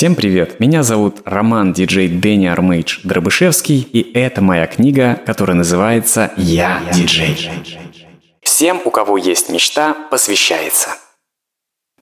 Всем привет! Меня зовут Роман Диджей Дэнни Армейдж Дробышевский, и это моя книга, которая называется «Я диджей». Всем, у кого есть мечта, посвящается.